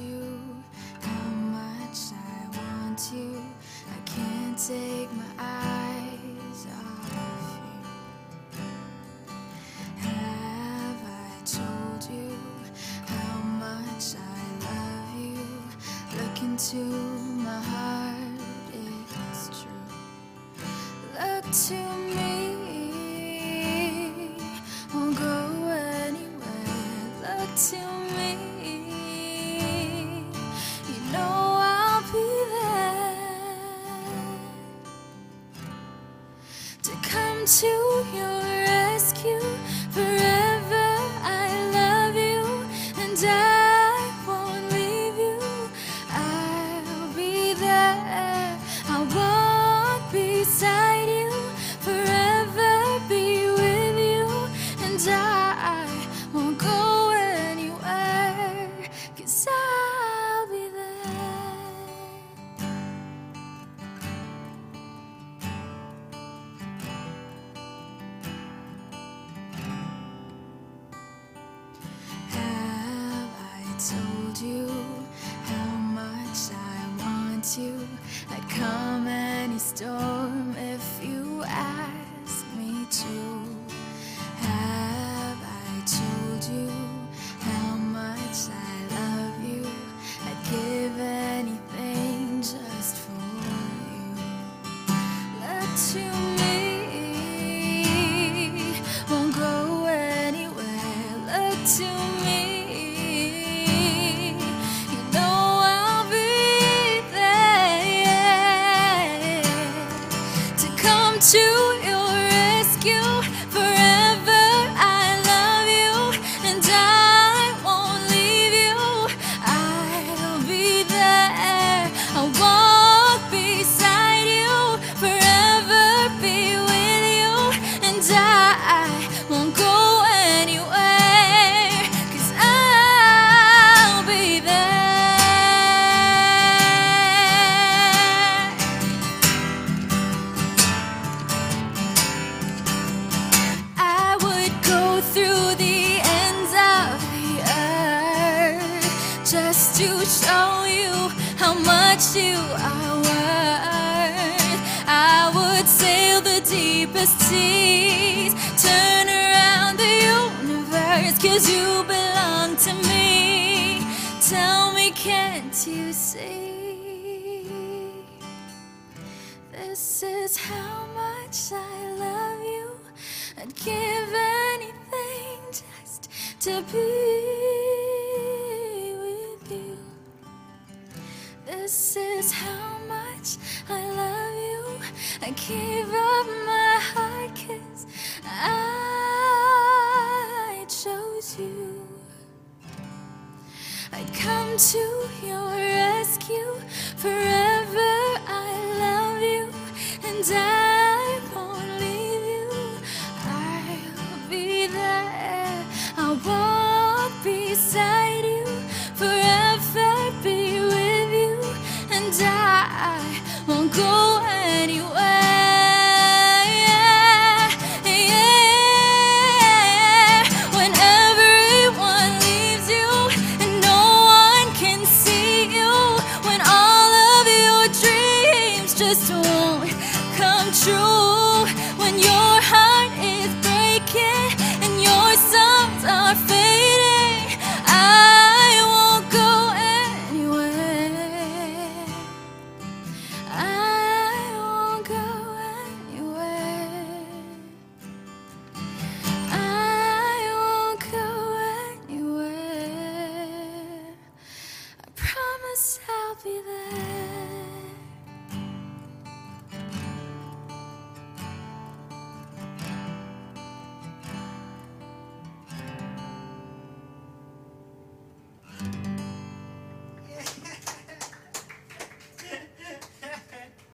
you how much I want you. I can't take my eyes off you. Have I told you how much I love you? Look into my heart, it's true. Look to told you how much I want you? I'd come any storm if you ask me to. Have I told you how much I love you? I'd give anything just for you. Look to just to show you how much you are worth. I would sail the deepest seas, turn around the universe, cause you belong to me. Tell me, can't you see? This is how much I love you. I'd give anything just to be I gave up my heart 'cause I chose you. I'd come to your rescue. Forever I love you and I won't leave you. I'll be there. I'll walk beside you. Forever be with you and I won't go promise won't come true when your heart is breaking and your songs are fading. I won't go anywhere. I won't go anywhere. I won't go anywhere. I promise I'll be there.